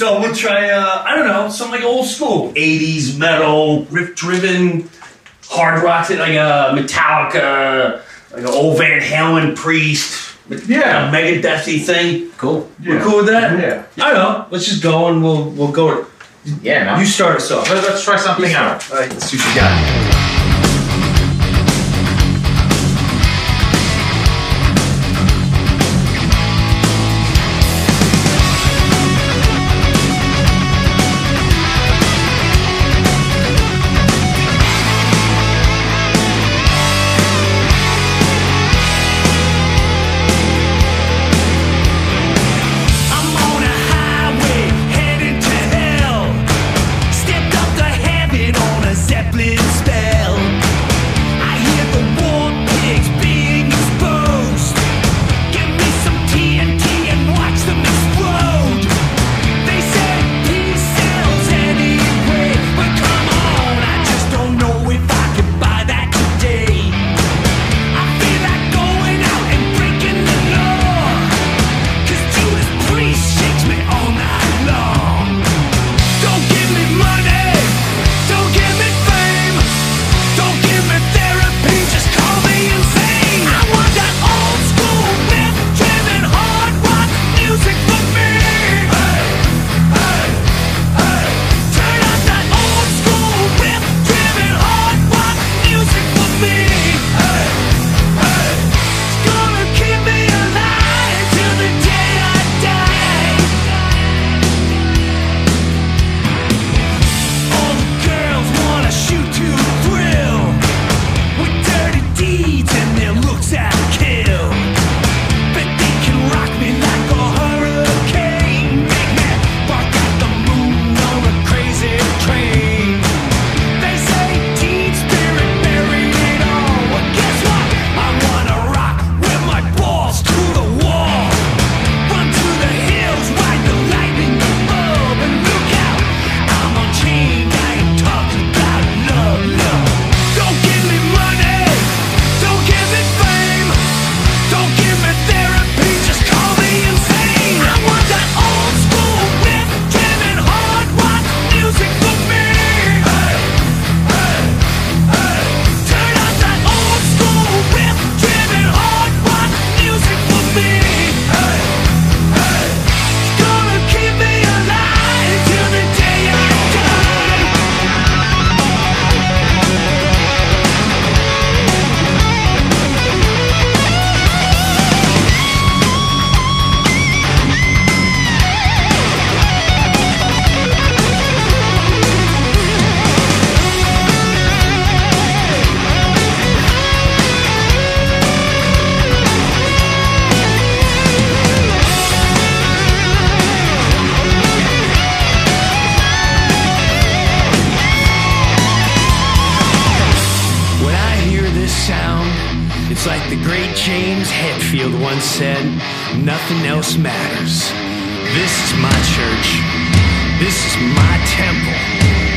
So we'll try, uh, I don't know, some like old school 80s metal, riff driven, hard rock, like a Metallica, like an old Van Halen priest. Yeah, mega deathy thing. Cool. Yeah. We're cool with that. Yeah. I don't know. Let's just go and we'll we'll go. Yeah, man. You start us off. Let's try something out. All right. Let's see what you got. James Hetfield once said, nothing else matters. This is my church. This is my temple.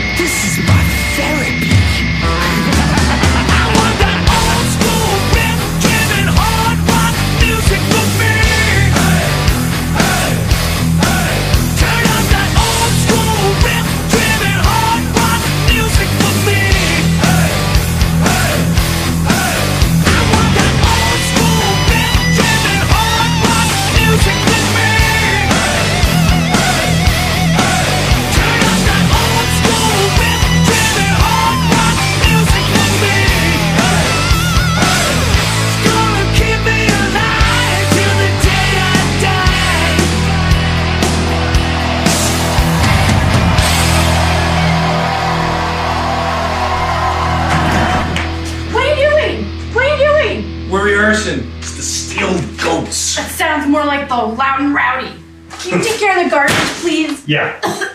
comparison. It's the steel goats. That sounds more like the loud and rowdy. Can you take care of the garbage, please? Yeah.